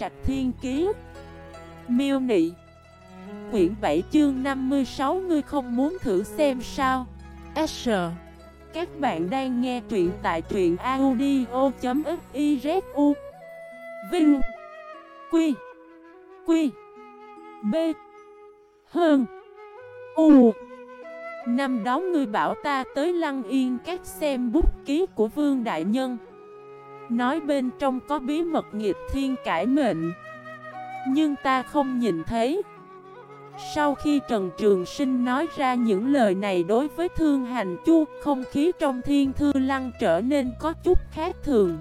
Trạch Thiên Kiế Miêu Nị. Quyển 7 chương 56 Ngươi không muốn thử xem sao? S. Các bạn đang nghe truyện tại truyện audio.xyzu Vinh. Quy. Quy. B. Hơn. U. Năm đó ngươi bảo ta tới Lăng Yên các xem bút ký của Vương Đại Nhân. Nói bên trong có bí mật nghiệp thiên cải mệnh. Nhưng ta không nhìn thấy. Sau khi Trần Trường Sinh nói ra những lời này đối với Thương Hành Chu, Không khí trong thiên thư lăng trở nên có chút khác thường.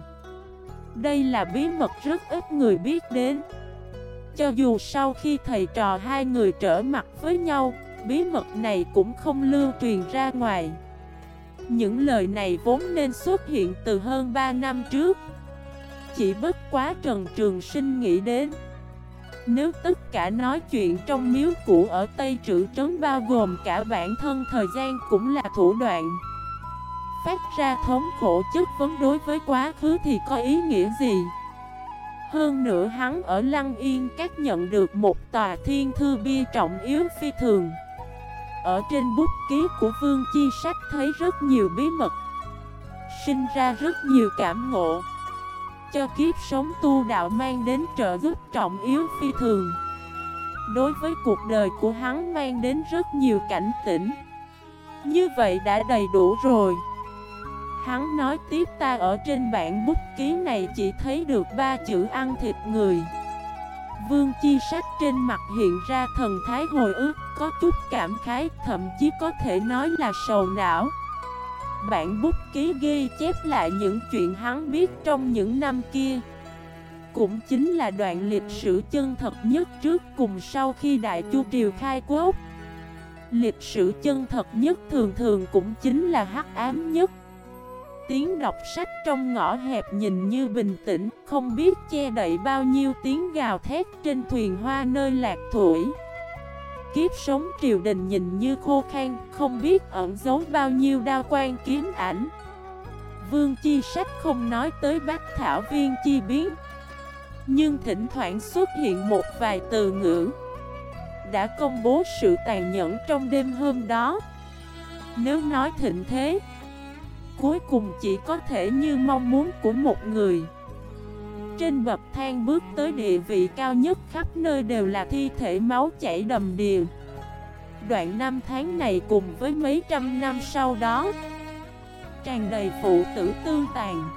Đây là bí mật rất ít người biết đến. Cho dù sau khi thầy trò hai người trở mặt với nhau, Bí mật này cũng không lưu truyền ra ngoài. Những lời này vốn nên xuất hiện từ hơn 3 năm trước. Chỉ bất quá Trần Trường Sinh nghĩ đến, Nếu tất cả nói chuyện trong miếu cũ ở Tây Trữ Trấn bao gồm cả bản thân thời gian cũng là thủ đoạn. Phát ra thống khổ chất vấn đối với quá khứ thì có ý nghĩa gì? Hơn nữa hắn ở Lăng Yên các nhận được một tòa thiên thư bia trọng yếu phi thường ở trên bút ký của Vương Chi Sách thấy rất nhiều bí mật, Sinh ra rất nhiều cảm ngộ. Cho kiếp sống tu đạo mang đến trợ giúp trọng yếu phi thường. Đối với cuộc đời của hắn mang đến rất nhiều cảnh tỉnh. Như vậy đã đầy đủ rồi. Hắn nói tiếp ta ở trên bản bút ký này chỉ thấy được ba chữ ăn thịt người. Vương Chi Sách trên mặt hiện ra thần thái hồi ức, có chút cảm khái, thậm chí có thể nói là sầu não. Bản bút ký ghi chép lại những chuyện hắn biết trong những năm kia. Cũng chính là đoạn lịch sử chân thật nhất trước cùng sau khi Đại Chu Triều khai quốc. Lịch sử chân thật nhất thường thường cũng chính là hắc ám nhất. Tiếng đọc sách trong ngõ hẹp nhìn như bình tĩnh, không biết che đậy bao nhiêu tiếng gào thét trên thuyền hoa nơi lạc thủy. Kiếp sống triều đình nhìn như khô khan, không biết ẩn giấu bao nhiêu đao quan kiếm ảnh. Vương Chi Sách không nói tới bác thảo viên chi biến Nhưng thỉnh thoảng xuất hiện một vài từ ngữ Đã công bố sự tàn nhẫn trong đêm hôm đó Nếu nói thịnh thế Cuối cùng chỉ có thể như mong muốn của một người. Trên bậc thang bước tới địa vị cao nhất khắp nơi đều là thi thể máu chảy đầm đìa. Đoạn năm tháng này cùng với mấy trăm năm sau đó, Tràn đầy phụ tử tương tàn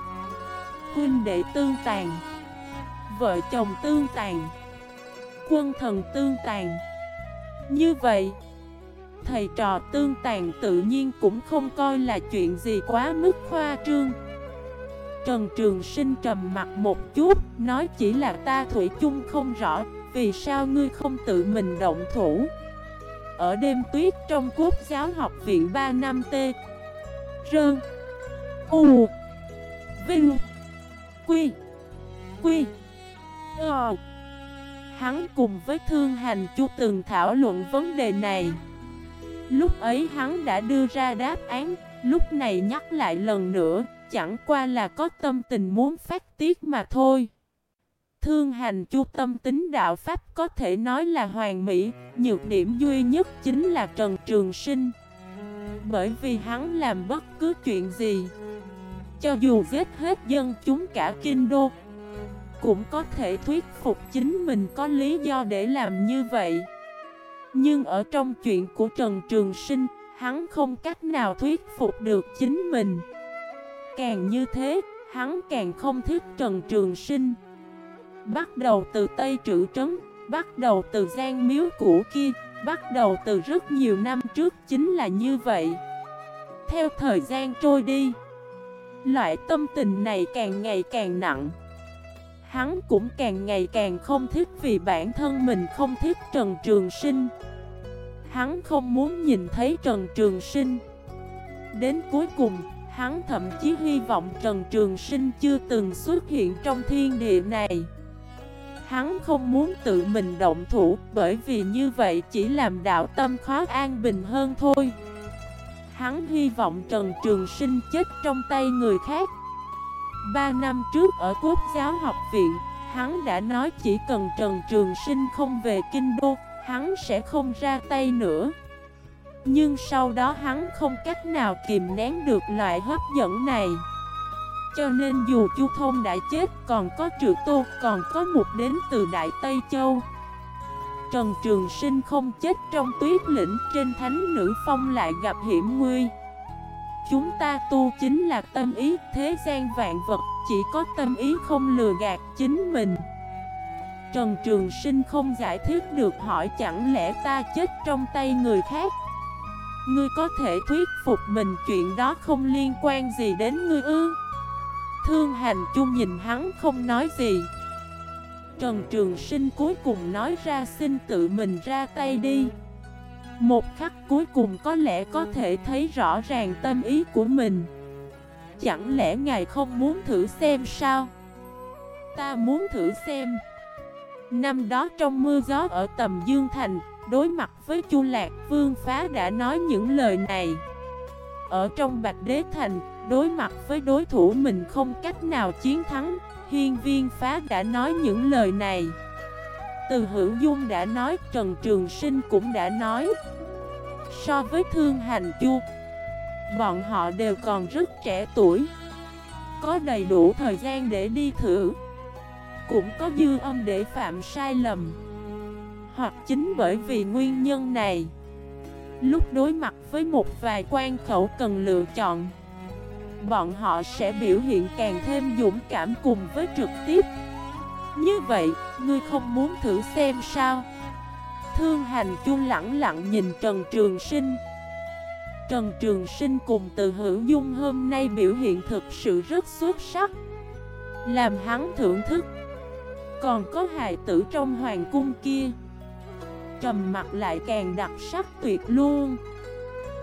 Huynh đệ tương tàn Vợ chồng tương tàn Quân thần tương tàn Như vậy thầy trò tương tàn tự nhiên cũng không coi là chuyện gì quá mức khoa trương. Trần Trường Sinh trầm mặt một chút, nói chỉ là ta Thủy chung không rõ, vì sao ngươi không tự mình động thủ. Ở đêm tuyết trong quốc giáo học viện 3 năm T. Rơn. U. Vinh. Quy. Quy. Ờ. Hắn cùng với Thương Hành Chu từng thảo luận vấn đề này. Lúc ấy hắn đã đưa ra đáp án, lúc này nhắc lại lần nữa, chẳng qua là có tâm tình muốn phát tiết mà thôi. Thương hành chu tâm tính đạo Pháp có thể nói là hoàn mỹ, nhược điểm duy nhất chính là Trần Trường Sinh. Bởi vì hắn làm bất cứ chuyện gì, cho dù giết hết dân chúng cả kinh đô, cũng có thể thuyết phục chính mình có lý do để làm như vậy. Nhưng ở trong chuyện của Trần Trường Sinh, hắn không cách nào thuyết phục được chính mình. Càng như thế, hắn càng không thích Trần Trường Sinh. Bắt đầu từ Tây Trữ Trấn, bắt đầu từ gian miếu cũ kia, bắt đầu từ rất nhiều năm trước chính là như vậy. Theo thời gian trôi đi, loại tâm tình này càng ngày càng nặng. Hắn cũng càng ngày càng không thích vì bản thân mình không thích Trần Trường Sinh. Hắn không muốn nhìn thấy Trần Trường Sinh. Đến cuối cùng, hắn thậm chí hy vọng Trần Trường Sinh chưa từng xuất hiện trong thiên địa này. Hắn không muốn tự mình động thủ bởi vì như vậy chỉ làm đạo tâm khó an bình hơn thôi. Hắn hy vọng Trần Trường Sinh chết trong tay người khác. Ba năm trước ở Quốc giáo học viện, Hắn đã nói chỉ cần Trần Trường Sinh không về Kinh Đô, hắn sẽ không ra tay nữa. Nhưng sau đó hắn không cách nào kìm nén được loại hấp dẫn này. Cho nên dù Chu Thông đã chết còn có Trừ Tô còn có một đến từ Đại Tây Châu. Trần Trường Sinh không chết trong tuyết lĩnh trên thánh nữ phong lại gặp hiểm nguy. Chúng ta tu chính là tâm ý, thế gian vạn vật, Chỉ có tâm ý không lừa gạt chính mình. Trần Trường Sinh không giải thích được, hỏi chẳng lẽ ta chết trong tay người khác? Ngươi có thể thuyết phục mình chuyện đó không liên quan gì đến ngươi ư? Thương hành chung nhìn hắn không nói gì. Trần Trường Sinh cuối cùng nói ra xin tự mình ra tay đi một khắc cuối cùng có lẽ có thể thấy rõ ràng tâm ý của mình. Chẳng lẽ ngài không muốn thử xem sao? Ta muốn thử xem. Năm đó trong mưa gió ở tầm Dương Thành, Đối mặt với Chu Lạc, Vương Phá đã nói những lời này. Ở trong Bạch Đế Thành, Đối mặt với đối thủ mình không cách nào chiến thắng, Hiên Viên Phá đã nói những lời này từ hữu dung đã nói, Trần Trường Sinh cũng đã nói. So với Thương Hành Chu Bọn họ đều còn rất trẻ tuổi. Có đầy đủ thời gian để đi thử. Cũng có dư âm để phạm sai lầm. Hoặc chính bởi vì nguyên nhân này. Lúc đối mặt với một vài quan khẩu cần lựa chọn Bọn họ sẽ biểu hiện càng thêm dũng cảm cùng với trực tiếp như vậy, ngươi không muốn thử xem sao? Thương hành chu lặng lặng nhìn Trần Trường Sinh. Trần Trường Sinh cùng từ hữu dung hôm nay biểu hiện thực sự rất xuất sắc Làm hắn thưởng thức. Còn có hài tử trong hoàng cung kia Trầm mặt lại càng đặc sắc tuyệt luôn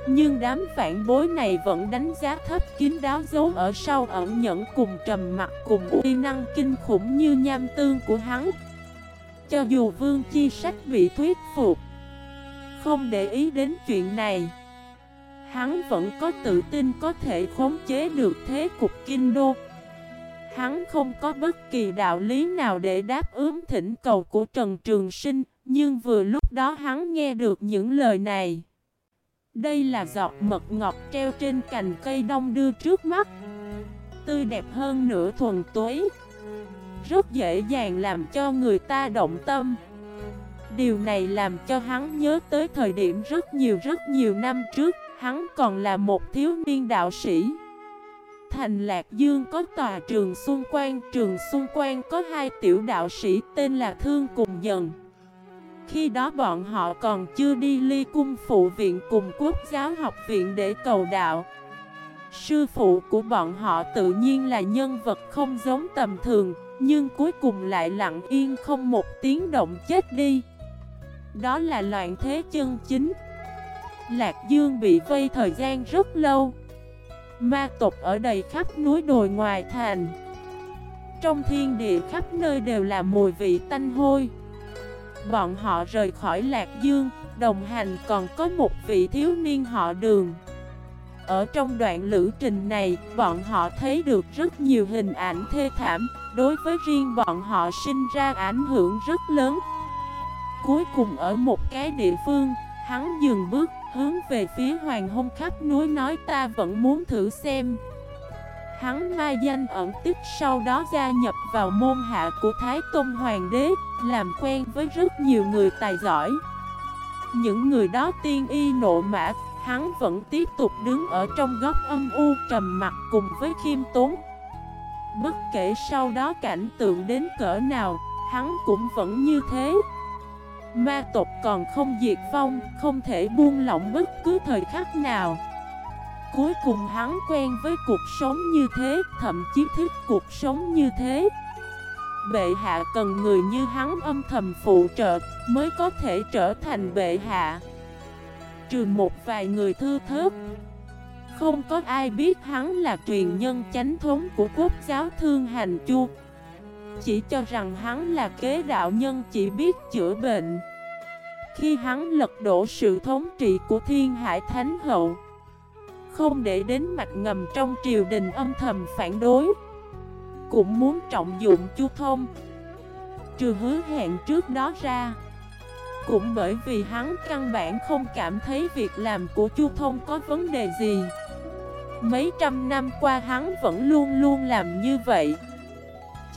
nhưng đám phản bối này vẫn đánh giá thấp kín đáo dấu ở sau ẩn nhẫn cùng trầm mặt cùng uy năng kinh khủng như nham tương của hắn. Cho dù vương chi sách bị thuyết phục, Không để ý đến chuyện này, Hắn vẫn có tự tin có thể khống chế được thế cục kinh đô. Hắn không có bất kỳ đạo lý nào để đáp ứng thỉnh cầu của Trần Trường Sinh, Nhưng vừa lúc đó hắn nghe được những lời này đây là giọt mật ngọt treo trên cành cây đông đưa trước mắt. Tươi đẹp hơn nửa thuần túy. Rất dễ dàng làm cho người ta động tâm. Điều này làm cho hắn nhớ tới thời điểm rất nhiều rất nhiều năm trước Hắn còn là một thiếu niên đạo sĩ. Thành Lạc Dương có tòa trường xung quanh, Trường xung quanh có hai tiểu đạo sĩ tên là Thương Cùng Dần khi đó bọn họ còn chưa đi ly cung phụ viện cùng quốc giáo học viện để cầu đạo. Sư phụ của bọn họ tự nhiên là nhân vật không giống tầm thường, Nhưng cuối cùng lại lặng yên không một tiếng động chết đi. Đó là loạn thế chân chính. Lạc Dương bị vây thời gian rất lâu. Ma tộc ở đầy khắp núi đồi ngoài thành. Trong thiên địa khắp nơi đều là mùi vị tanh hôi. Bọn họ rời khỏi Lạc Dương, đồng hành còn có một vị thiếu niên họ đường. Ở trong đoạn lữ trình này, bọn họ thấy được rất nhiều hình ảnh thê thảm, đối với riêng bọn họ sinh ra ảnh hưởng rất lớn. Cuối cùng ở một cái địa phương, hắn dừng bước, hướng về phía hoàng hôn khắp núi nói ta vẫn muốn thử xem. Hắn mai danh ẩn tích sau đó gia nhập vào môn hạ của Thái Tôn Hoàng đế, làm quen với rất nhiều người tài giỏi. Những người đó tiên y nộ mã, hắn vẫn tiếp tục đứng ở trong góc âm u trầm mặt cùng với khiêm tốn. Bất kể sau đó cảnh tượng đến cỡ nào, hắn cũng vẫn như thế. Ma tộc còn không diệt vong, không thể buông lỏng bất cứ thời khắc nào. Cuối cùng hắn quen với cuộc sống như thế, thậm chí thích cuộc sống như thế. Bệ hạ cần người như hắn âm thầm phụ trợ mới có thể trở thành bệ hạ. Trừ một vài người thư thớt. Không có ai biết hắn là truyền nhân chánh thống của quốc giáo thương hành chu Chỉ cho rằng hắn là kế đạo nhân chỉ biết chữa bệnh Khi hắn lật đổ sự thống trị của thiên hải thánh hậu không để đến mạch ngầm trong triều đình âm thầm phản đối. Cũng muốn trọng dụng chu thông. Trừ hứa hẹn trước đó ra, Cũng bởi vì hắn căn bản không cảm thấy việc làm của Chu Thông có vấn đề gì. Mấy trăm năm qua hắn vẫn luôn luôn làm như vậy.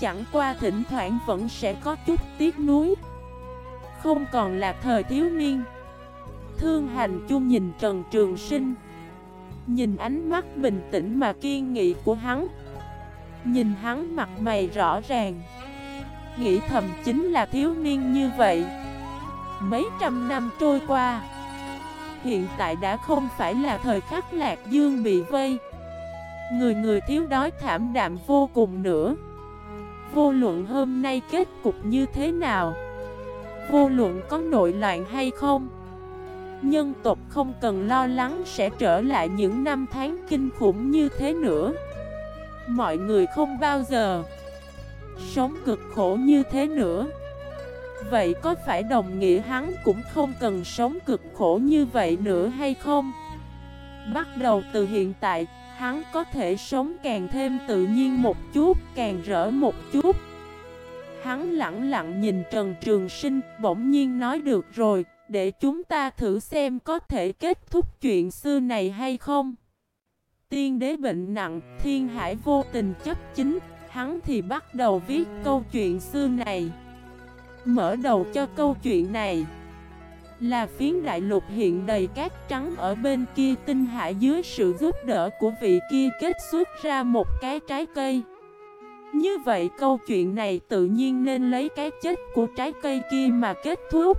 Chẳng qua thỉnh thoảng vẫn sẽ có chút tiếc nuối. Không còn là thời thiếu niên. Thương hành chung nhìn Trần Trường Sinh Nhìn ánh mắt bình tĩnh mà kiên nghị của hắn. Nhìn hắn mặt mày rõ ràng. Nghĩ thầm chính là thiếu niên như vậy. Mấy trăm năm trôi qua. Hiện tại đã không phải là thời khắc lạc dương bị vây. Người người thiếu đói thảm đạm vô cùng nữa. Vô luận hôm nay kết cục như thế nào? Vô luận có nội loạn hay không? Nhân tộc không cần lo lắng sẽ trở lại những năm tháng kinh khủng như thế nữa. Mọi người không bao giờ Sống cực khổ như thế nữa. Vậy có phải đồng nghĩa hắn cũng không cần sống cực khổ như vậy nữa hay không? Bắt đầu từ hiện tại, hắn có thể sống càng thêm tự nhiên một chút, càng rỡ một chút. Hắn lặng lặng nhìn Trần Trường Sinh, bỗng nhiên nói được rồi, để chúng ta thử xem có thể kết thúc chuyện xưa này hay không. Tiên đế bệnh nặng, thiên hải vô tình chấp chính, hắn thì bắt đầu viết câu chuyện xưa này. Mở đầu cho câu chuyện này là phiến đại lục hiện đầy cát trắng ở bên kia tinh hải dưới sự giúp đỡ của vị kia kết xuất ra một cái trái cây. Như vậy câu chuyện này tự nhiên nên lấy cái chết của trái cây kia mà kết thúc.